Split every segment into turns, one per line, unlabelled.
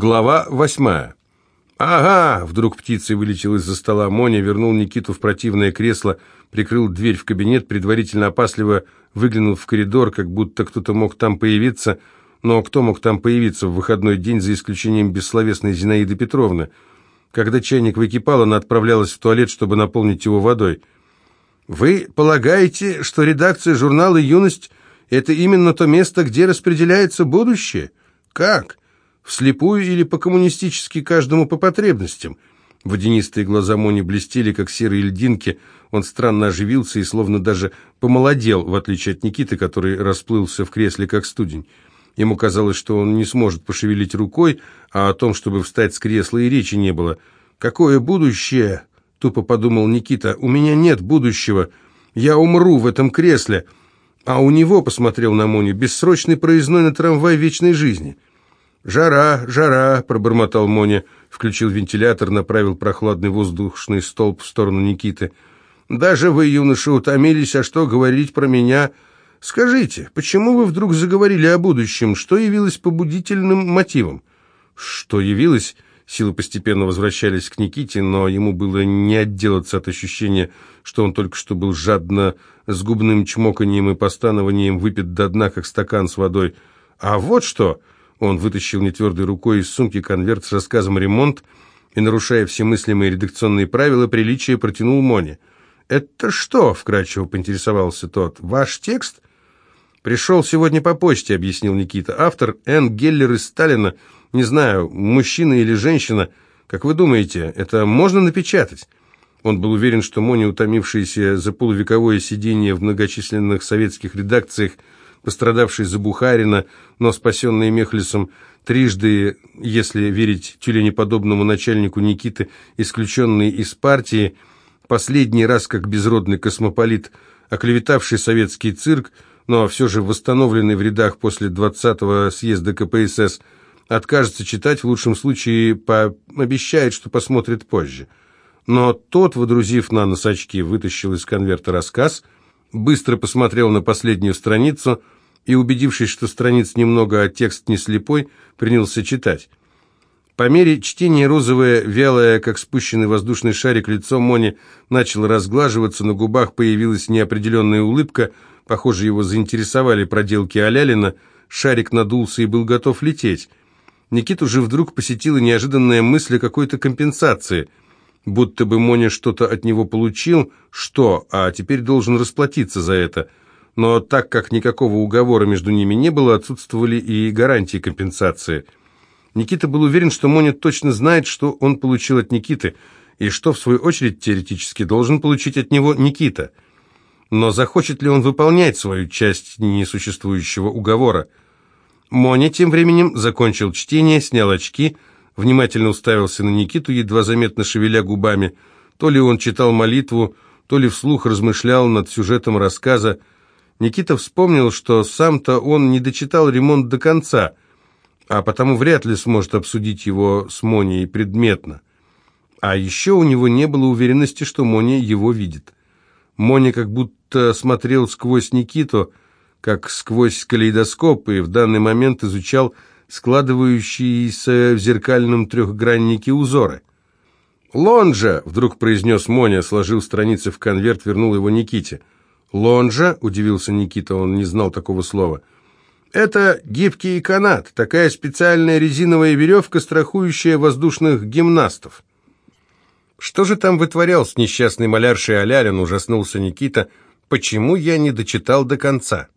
Глава восьмая. «Ага!» — вдруг птицей вылетел из-за стола Моня, вернул Никиту в противное кресло, прикрыл дверь в кабинет, предварительно опасливо выглянул в коридор, как будто кто-то мог там появиться, но кто мог там появиться в выходной день, за исключением бессловесной Зинаиды Петровны? Когда чайник выкипал, она отправлялась в туалет, чтобы наполнить его водой. «Вы полагаете, что редакция журнала «Юность» — это именно то место, где распределяется будущее? Как?» Вслепую или по-коммунистически каждому по потребностям? Водянистые глаза Мони блестели, как серые льдинки. Он странно оживился и словно даже помолодел, в отличие от Никиты, который расплылся в кресле, как студень. Ему казалось, что он не сможет пошевелить рукой, а о том, чтобы встать с кресла, и речи не было. «Какое будущее?» — тупо подумал Никита. «У меня нет будущего. Я умру в этом кресле». А у него, посмотрел на Моню, бессрочный проездной на трамвай вечной жизни — «Жара, жара!» — пробормотал Моня, включил вентилятор, направил прохладный воздушный столб в сторону Никиты. «Даже вы, юноша, утомились, а что говорить про меня? Скажите, почему вы вдруг заговорили о будущем? Что явилось побудительным мотивом?» «Что явилось?» Силы постепенно возвращались к Никите, но ему было не отделаться от ощущения, что он только что был жадно с губным чмоканием и постанованием выпит до дна, как стакан с водой. «А вот что!» Он вытащил нетвердой рукой из сумки конверт с рассказом «Ремонт» и, нарушая все мыслимые редакционные правила, приличия протянул Моне. «Это что?» — вкратчиво поинтересовался тот. «Ваш текст?» «Пришел сегодня по почте», — объяснил Никита. «Автор Н. Геллер из Сталина. Не знаю, мужчина или женщина. Как вы думаете, это можно напечатать?» Он был уверен, что Моня, утомившаяся за полувековое сидение в многочисленных советских редакциях, пострадавший за Бухарина, но спасенный Мехлисом, трижды, если верить тюленеподобному начальнику Никиты, исключенный из партии, последний раз как безродный космополит, оклеветавший советский цирк, но все же восстановленный в рядах после 20-го съезда КПСС, откажется читать, в лучшем случае пообещает, что посмотрит позже. Но тот, водрузив на нос очки, вытащил из конверта рассказ – быстро посмотрел на последнюю страницу и, убедившись, что страниц немного, а текст не слепой, принялся читать. По мере чтения розовое, вялое, как спущенный воздушный шарик, лицо Мони начало разглаживаться, на губах появилась неопределенная улыбка, похоже, его заинтересовали проделки Алялина, шарик надулся и был готов лететь. Никиту же вдруг посетила неожиданная мысль о какой-то компенсации – будто бы Моня что-то от него получил, что, а теперь должен расплатиться за это. Но так как никакого уговора между ними не было, отсутствовали и гарантии компенсации. Никита был уверен, что Моня точно знает, что он получил от Никиты, и что, в свою очередь, теоретически должен получить от него Никита. Но захочет ли он выполнять свою часть несуществующего уговора? Моня тем временем закончил чтение, снял очки – внимательно уставился на Никиту, едва заметно шевеля губами. То ли он читал молитву, то ли вслух размышлял над сюжетом рассказа. Никита вспомнил, что сам-то он не дочитал ремонт до конца, а потому вряд ли сможет обсудить его с Моней предметно. А еще у него не было уверенности, что Моня его видит. Моня как будто смотрел сквозь Никиту, как сквозь калейдоскоп, и в данный момент изучал складывающиеся в зеркальном трехграннике узоры. «Лонжа!» — вдруг произнес Моня, сложил страницы в конверт, вернул его Никите. «Лонжа?» — удивился Никита, он не знал такого слова. «Это гибкий канат, такая специальная резиновая веревка, страхующая воздушных гимнастов». «Что же там вытворял с несчастной маляршей Алярин?» — ужаснулся Никита. «Почему я не дочитал до конца?»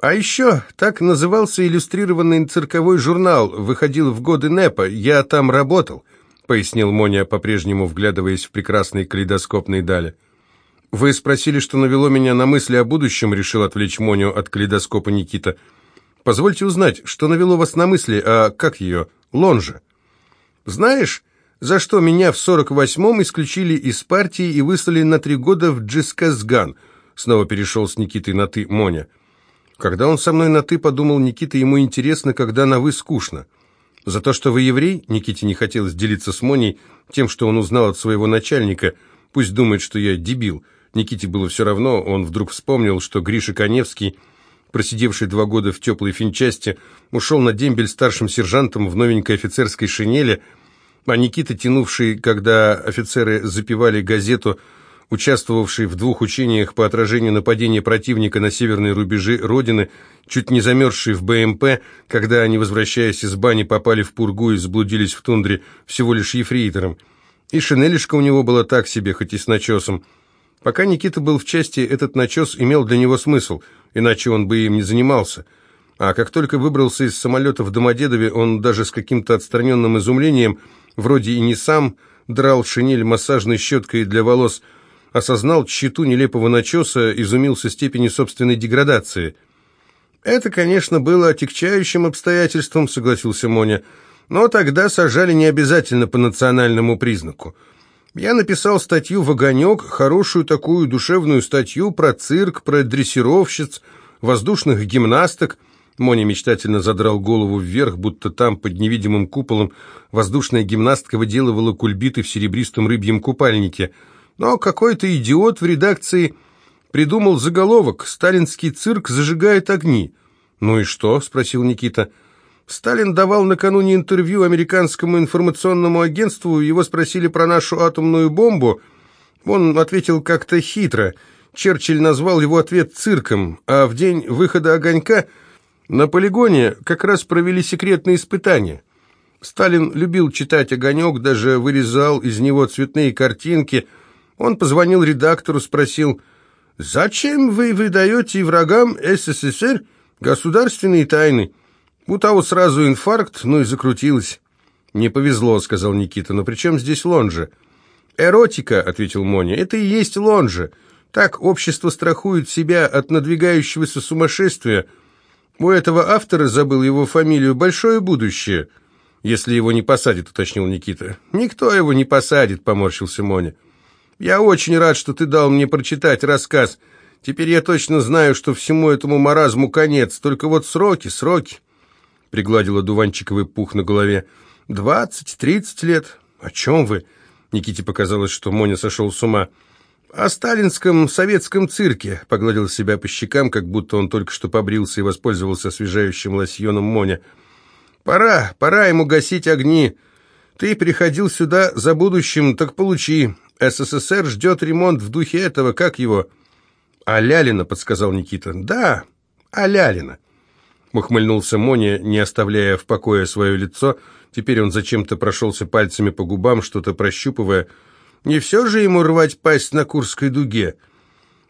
А еще так назывался иллюстрированный цирковой журнал, выходил в годы НЭПа, я там работал, пояснил Моня, по-прежнему вглядываясь в прекрасные калейдоскопные дали. Вы спросили, что навело меня на мысли о будущем, решил отвлечь Моню от калейдоскопа Никита. Позвольте узнать, что навело вас на мысли, а как ее, Лонжа? Знаешь, за что меня в 48-м исключили из партии и выслали на три года в Джисказган? Снова перешел с Никитой на «ты» Моня. Когда он со мной на «ты», подумал Никита, ему интересно, когда на «вы» скучно. За то, что вы еврей, Никите не хотелось делиться с Моней тем, что он узнал от своего начальника. Пусть думает, что я дебил. Никите было все равно, он вдруг вспомнил, что Гриша Коневский просидевший два года в теплой финчасти, ушел на дембель старшим сержантом в новенькой офицерской шинели, а Никита, тянувший, когда офицеры запивали газету, участвовавший в двух учениях по отражению нападения противника на северные рубежи Родины, чуть не замерзший в БМП, когда они, возвращаясь из бани, попали в пургу и заблудились в тундре всего лишь ефрейтором. И шинелишка у него была так себе, хоть и с начесом. Пока Никита был в части, этот начес имел для него смысл, иначе он бы им не занимался. А как только выбрался из самолета в Домодедове, он даже с каким-то отстраненным изумлением, вроде и не сам, драл шинель массажной щеткой для волос, осознал тщету нелепого начеса, изумился степени собственной деградации. «Это, конечно, было отягчающим обстоятельством», — согласился Моня, «но тогда сажали не обязательно по национальному признаку. Я написал статью в «Огонек», хорошую такую душевную статью про цирк, про дрессировщиц, воздушных гимнасток. Моня мечтательно задрал голову вверх, будто там, под невидимым куполом, воздушная гимнастка выделывала кульбиты в серебристом рыбьем купальнике. Но какой-то идиот в редакции придумал заголовок «Сталинский цирк зажигает огни». «Ну и что?» – спросил Никита. – Сталин давал накануне интервью американскому информационному агентству, его спросили про нашу атомную бомбу. Он ответил как-то хитро. Черчилль назвал его ответ цирком, а в день выхода «Огонька» на полигоне как раз провели секретные испытания. Сталин любил читать «Огонек», даже вырезал из него цветные картинки. Он позвонил редактору, спросил, «Зачем вы выдаете врагам СССР государственные тайны?» У того сразу инфаркт, ну и закрутилось. «Не повезло», — сказал Никита, — «но при чем здесь лонжа?» «Эротика», — ответил Моня, — «это и есть лонжа. Так общество страхует себя от надвигающегося сумасшествия. У этого автора, забыл его фамилию, большое будущее». «Если его не посадят», — уточнил Никита. «Никто его не посадит», — поморщился Моня. «Я очень рад, что ты дал мне прочитать рассказ. Теперь я точно знаю, что всему этому маразму конец. Только вот сроки, сроки» пригладила дуванчиковый пух на голове. «Двадцать, тридцать лет. О чем вы?» Никите показалось, что Моня сошел с ума. «О сталинском советском цирке», — погладил себя по щекам, как будто он только что побрился и воспользовался освежающим лосьоном Моня. «Пора, пора ему гасить огни. Ты приходил сюда за будущим, так получи. СССР ждет ремонт в духе этого, как его?» «А Лялина», — подсказал Никита. «Да, а Лялина». Ухмыльнулся Моня, не оставляя в покое свое лицо. Теперь он зачем-то прошелся пальцами по губам, что-то прощупывая. Не все же ему рвать пасть на Курской дуге?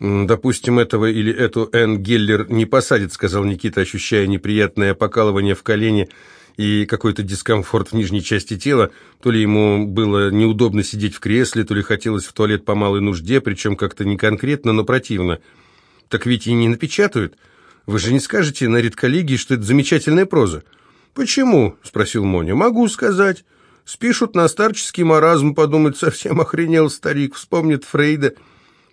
«Допустим, этого или эту Энн Геллер не посадит», — сказал Никита, ощущая неприятное покалывание в колене и какой-то дискомфорт в нижней части тела. То ли ему было неудобно сидеть в кресле, то ли хотелось в туалет по малой нужде, причем как-то не конкретно, но противно. «Так ведь и не напечатают». Вы же не скажете на редколлегии, что это замечательная проза?» «Почему?» — спросил Моня. «Могу сказать. Спишут на старческий маразм, подумать, совсем охренел старик, вспомнит Фрейда.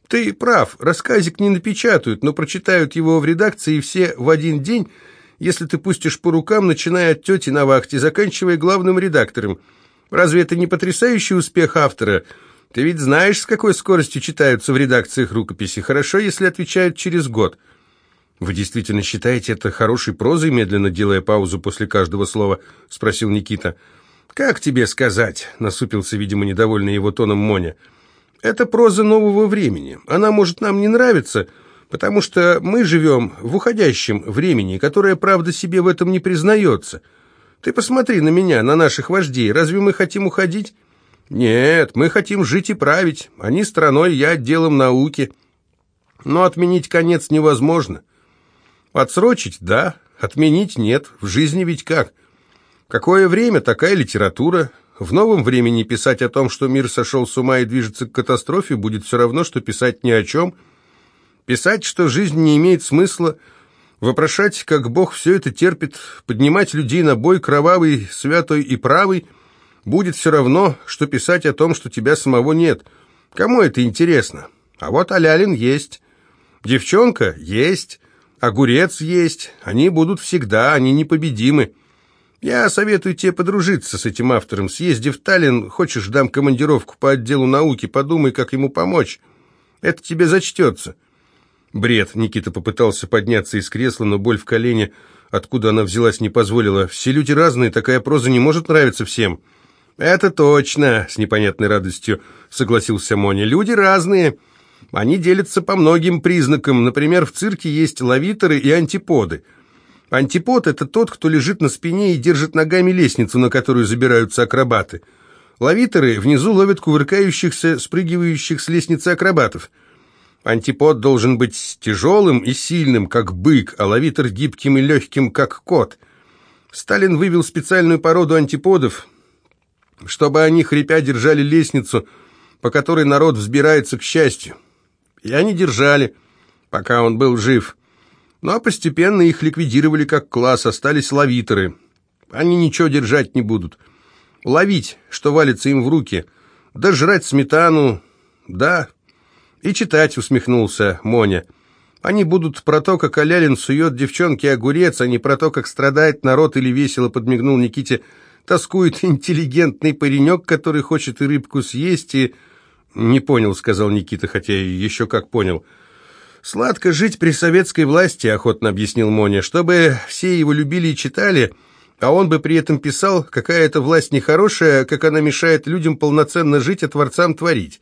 Ты прав, рассказик не напечатают, но прочитают его в редакции все в один день, если ты пустишь по рукам, начиная от тети на вахте, заканчивая главным редактором. Разве это не потрясающий успех автора?» Ты ведь знаешь, с какой скоростью читаются в редакциях рукописи. Хорошо, если отвечают через год. «Вы действительно считаете это хорошей прозой?» медленно делая паузу после каждого слова, спросил Никита. «Как тебе сказать?» — насупился, видимо, недовольный его тоном Моня. «Это проза нового времени. Она может нам не нравиться, потому что мы живем в уходящем времени, которое, правда, себе в этом не признается. Ты посмотри на меня, на наших вождей. Разве мы хотим уходить?» «Нет, мы хотим жить и править. Они страной, я отделом науки. Но отменить конец невозможно». Отсрочить – да, отменить – нет. В жизни ведь как? Какое время, такая литература. В новом времени писать о том, что мир сошел с ума и движется к катастрофе, будет все равно, что писать ни о чем. Писать, что жизнь не имеет смысла, вопрошать, как Бог все это терпит, поднимать людей на бой кровавый, святой и правый, будет все равно, что писать о том, что тебя самого нет. Кому это интересно? А вот Алялин есть. Девчонка есть. Огурец есть, они будут всегда, они непобедимы. Я советую тебе подружиться с этим автором. Съезди в Таллин, хочешь, дам командировку по отделу науки, подумай, как ему помочь. Это тебе зачтется. Бред. Никита попытался подняться из кресла, но боль в колене, откуда она взялась, не позволила. Все люди разные, такая проза не может нравиться всем. «Это точно», — с непонятной радостью согласился Моня. «Люди разные. Они делятся по многим признакам. Например, в цирке есть лавиторы и антиподы. Антипод — это тот, кто лежит на спине и держит ногами лестницу, на которую забираются акробаты. Лавиторы внизу ловят кувыркающихся, спрыгивающих с лестницы акробатов. Антипод должен быть тяжелым и сильным, как бык, а лавитор гибким и легким, как кот. Сталин вывел специальную породу антиподов, чтобы они, хрипя, держали лестницу, по которой народ взбирается к счастью. И они держали, пока он был жив. Ну а постепенно их ликвидировали как класс, остались лавиторы. Они ничего держать не будут. Ловить, что валится им в руки, да жрать сметану, да, и читать, усмехнулся Моня. Они будут про то, как Алялин сует девчонке огурец, а не про то, как страдает народ или весело подмигнул Никите. Тоскует интеллигентный паренек, который хочет и рыбку съесть, и... «Не понял», — сказал Никита, хотя еще как понял. «Сладко жить при советской власти», — охотно объяснил Моня, «чтобы все его любили и читали, а он бы при этом писал, какая эта власть нехорошая, как она мешает людям полноценно жить, а творцам творить».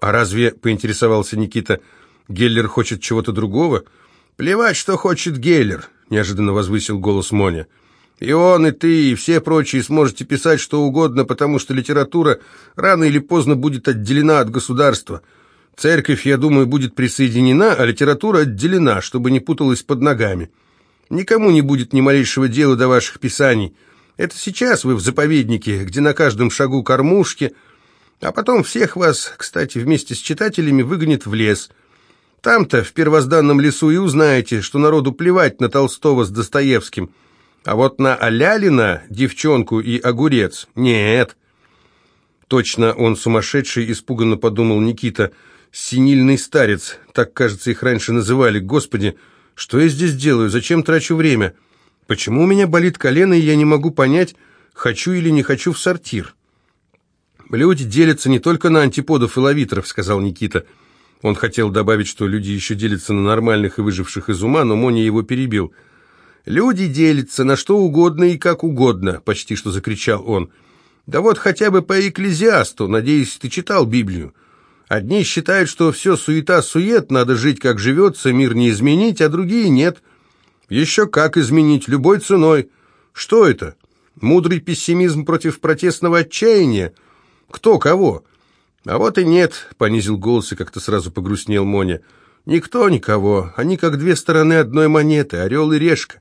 «А разве, — поинтересовался Никита, — Геллер хочет чего-то другого?» «Плевать, что хочет Геллер», — неожиданно возвысил голос Моня. «И он, и ты, и все прочие сможете писать что угодно, потому что литература рано или поздно будет отделена от государства. Церковь, я думаю, будет присоединена, а литература отделена, чтобы не путалась под ногами. Никому не будет ни малейшего дела до ваших писаний. Это сейчас вы в заповеднике, где на каждом шагу кормушки, а потом всех вас, кстати, вместе с читателями выгонят в лес. Там-то, в первозданном лесу, и узнаете, что народу плевать на Толстого с Достоевским. А вот на Алялина, девчонку и огурец, нет. Точно он сумасшедший, испуганно подумал Никита. Синильный старец, так, кажется, их раньше называли. Господи, что я здесь делаю? Зачем трачу время? Почему у меня болит колено, и я не могу понять, хочу или не хочу в сортир?» «Люди делятся не только на антиподов и лавиторов», — сказал Никита. Он хотел добавить, что люди еще делятся на нормальных и выживших из ума, но Моня его перебил. «Люди делятся на что угодно и как угодно», — почти что закричал он. «Да вот хотя бы по экклезиасту, надеюсь, ты читал Библию. Одни считают, что все суета-сует, надо жить как живется, мир не изменить, а другие нет. Еще как изменить, любой ценой. Что это? Мудрый пессимизм против протестного отчаяния?» «Кто кого?» «А вот и нет», — понизил голос и как-то сразу погрустнел Моня. «Никто никого. Они как две стороны одной монеты, орел и решка.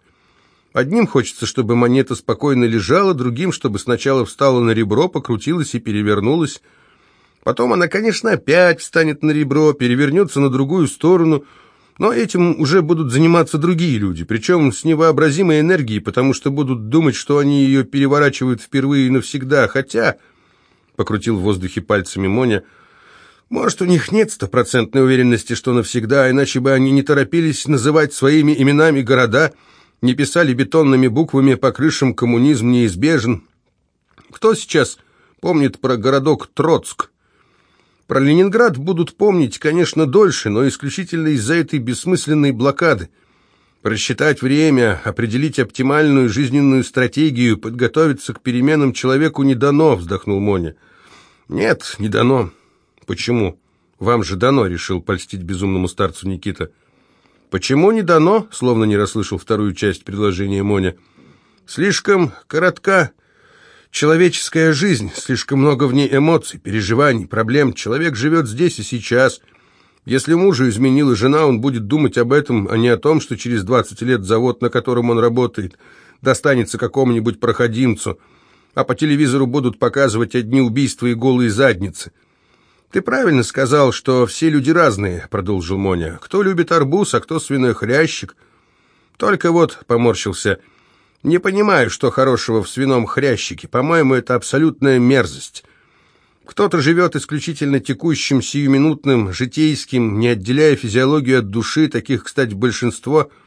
Одним хочется, чтобы монета спокойно лежала, другим, чтобы сначала встала на ребро, покрутилась и перевернулась. Потом она, конечно, опять встанет на ребро, перевернется на другую сторону, но этим уже будут заниматься другие люди, причем с невообразимой энергией, потому что будут думать, что они ее переворачивают впервые и навсегда, хотя покрутил в воздухе пальцами Моня. Может, у них нет стопроцентной уверенности, что навсегда, иначе бы они не торопились называть своими именами города, не писали бетонными буквами по крышам «Коммунизм неизбежен». Кто сейчас помнит про городок Троцк? Про Ленинград будут помнить, конечно, дольше, но исключительно из-за этой бессмысленной блокады. Просчитать время, определить оптимальную жизненную стратегию, подготовиться к переменам человеку не дано, вздохнул Моня. «Нет, не дано». «Почему?» «Вам же дано», — решил польстить безумному старцу Никита. «Почему не дано?» — словно не расслышал вторую часть предложения Моня. «Слишком коротка человеческая жизнь, слишком много в ней эмоций, переживаний, проблем. Человек живет здесь и сейчас. Если мужу изменила жена, он будет думать об этом, а не о том, что через 20 лет завод, на котором он работает, достанется какому-нибудь проходимцу» а по телевизору будут показывать одни убийства и голые задницы. «Ты правильно сказал, что все люди разные», — продолжил Моня. «Кто любит арбуз, а кто свиной хрящик?» «Только вот», — поморщился, — «не понимаю, что хорошего в свином хрящике. По-моему, это абсолютная мерзость. Кто-то живет исключительно текущим, сиюминутным, житейским, не отделяя физиологию от души, таких, кстати, большинство —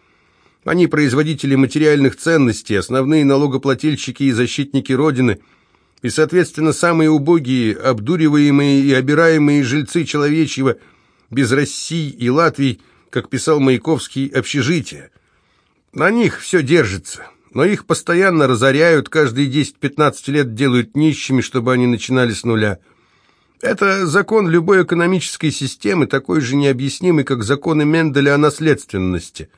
они производители материальных ценностей, основные налогоплательщики и защитники Родины, и, соответственно, самые убогие, обдуриваемые и обираемые жильцы человечьего, без России и Латвии, как писал Маяковский, общежития. На них все держится, но их постоянно разоряют, каждые 10-15 лет делают нищими, чтобы они начинали с нуля. Это закон любой экономической системы, такой же необъяснимый, как законы Менделя о наследственности.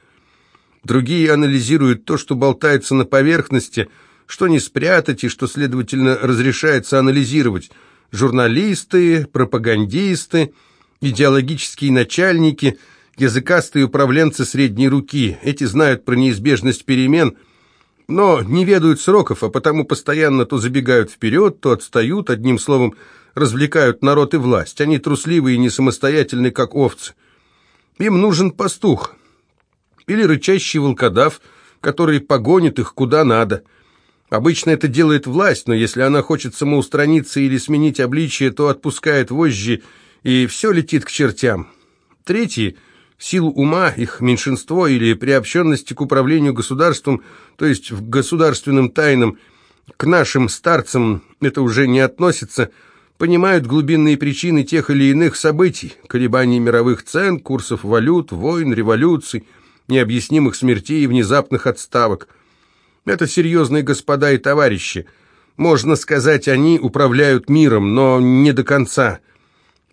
Другие анализируют то, что болтается на поверхности, что не спрятать и что, следовательно, разрешается анализировать. Журналисты, пропагандисты, идеологические начальники – языкастые управленцы средней руки. Эти знают про неизбежность перемен, но не ведают сроков, а потому постоянно то забегают вперед, то отстают, одним словом, развлекают народ и власть. Они трусливые и не самостоятельны, как овцы. Им нужен пастух или рычащий волкодав, который погонит их куда надо. Обычно это делает власть, но если она хочет самоустраниться или сменить обличие, то отпускает вожжи, и все летит к чертям. Третий – силу ума, их меньшинство или приобщенности к управлению государством, то есть в государственным тайнам, к нашим старцам это уже не относится, понимают глубинные причины тех или иных событий, колебаний мировых цен, курсов валют, войн, революций, необъяснимых смертей и внезапных отставок. Это серьезные господа и товарищи. Можно сказать, они управляют миром, но не до конца.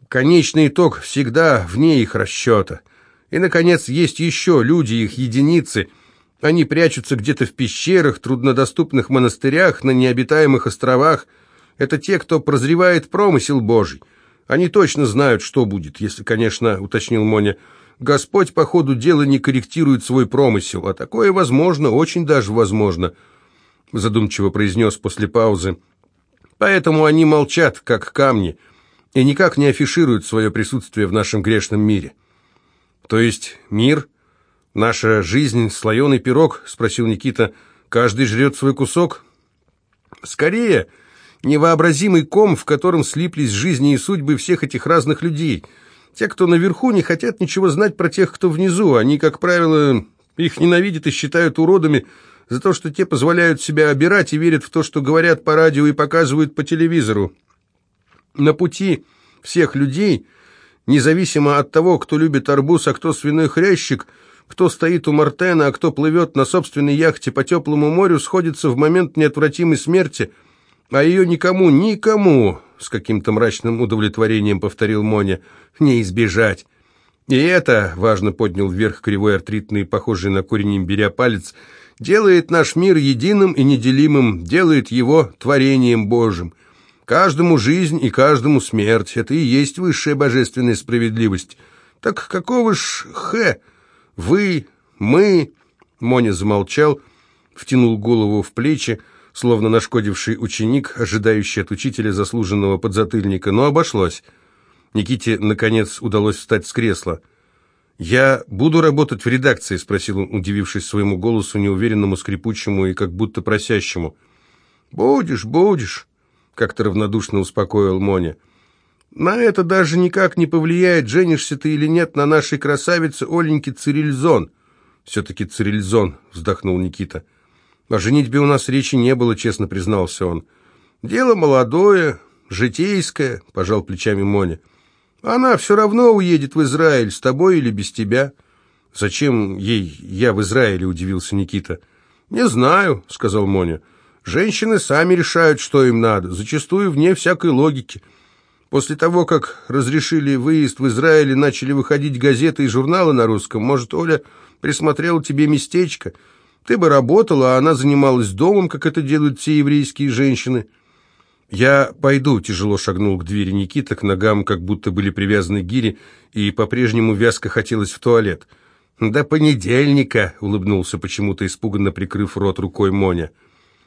Конечный итог всегда вне их расчета. И, наконец, есть еще люди, их единицы. Они прячутся где-то в пещерах, труднодоступных монастырях, на необитаемых островах. Это те, кто прозревает промысел Божий. Они точно знают, что будет, если, конечно, уточнил Моня, Господь по ходу дела не корректирует свой промысел, а такое возможно, очень даже возможно, задумчиво произнес после паузы. Поэтому они молчат, как камни, и никак не афишируют свое присутствие в нашем грешном мире. «То есть мир, наша жизнь, слоеный пирог?» — спросил Никита. «Каждый жрет свой кусок?» «Скорее, невообразимый ком, в котором слиплись жизни и судьбы всех этих разных людей. Те, кто наверху, не хотят ничего знать про тех, кто внизу. Они, как правило, их ненавидят и считают уродами за то, что те позволяют себя обирать и верят в то, что говорят по радио и показывают по телевизору. На пути всех людей – Независимо от того, кто любит арбуз, а кто свиной хрящик, кто стоит у Мартена, а кто плывет на собственной яхте по теплому морю, сходится в момент неотвратимой смерти, а ее никому, никому, с каким-то мрачным удовлетворением повторил Моня, не избежать. И это, важно поднял вверх кривой артритный, похожий на корень имбиря палец, делает наш мир единым и неделимым, делает его творением Божьим. Каждому жизнь и каждому смерть. Это и есть высшая божественная справедливость. Так какого ж хэ? Вы, мы...» Моня замолчал, втянул голову в плечи, словно нашкодивший ученик, ожидающий от учителя заслуженного подзатыльника, но обошлось. Никите, наконец, удалось встать с кресла. «Я буду работать в редакции?» — спросил он, удивившись своему голосу, неуверенному, скрипучему и как будто просящему. «Будешь, будешь как-то равнодушно успокоил Моня. «На это даже никак не повлияет, женишься ты или нет на нашей красавице Оленьке Цирильзон». «Все-таки Цирильзон», — вздохнул Никита. «О женитьбе у нас речи не было», — честно признался он. «Дело молодое, житейское», — пожал плечами Моня. «Она все равно уедет в Израиль, с тобой или без тебя». «Зачем ей я в Израиле?» — удивился Никита. «Не знаю», — сказал Моня. Женщины сами решают, что им надо, зачастую вне всякой логики. После того, как разрешили выезд в Израиль и начали выходить газеты и журналы на русском, может, Оля присмотрела тебе местечко? Ты бы работала, а она занималась домом, как это делают все еврейские женщины. «Я пойду», — тяжело шагнул к двери Никита, к ногам как будто были привязаны гири, и по-прежнему вязко хотелось в туалет. «До понедельника», — улыбнулся почему-то, испуганно прикрыв рот рукой Моня.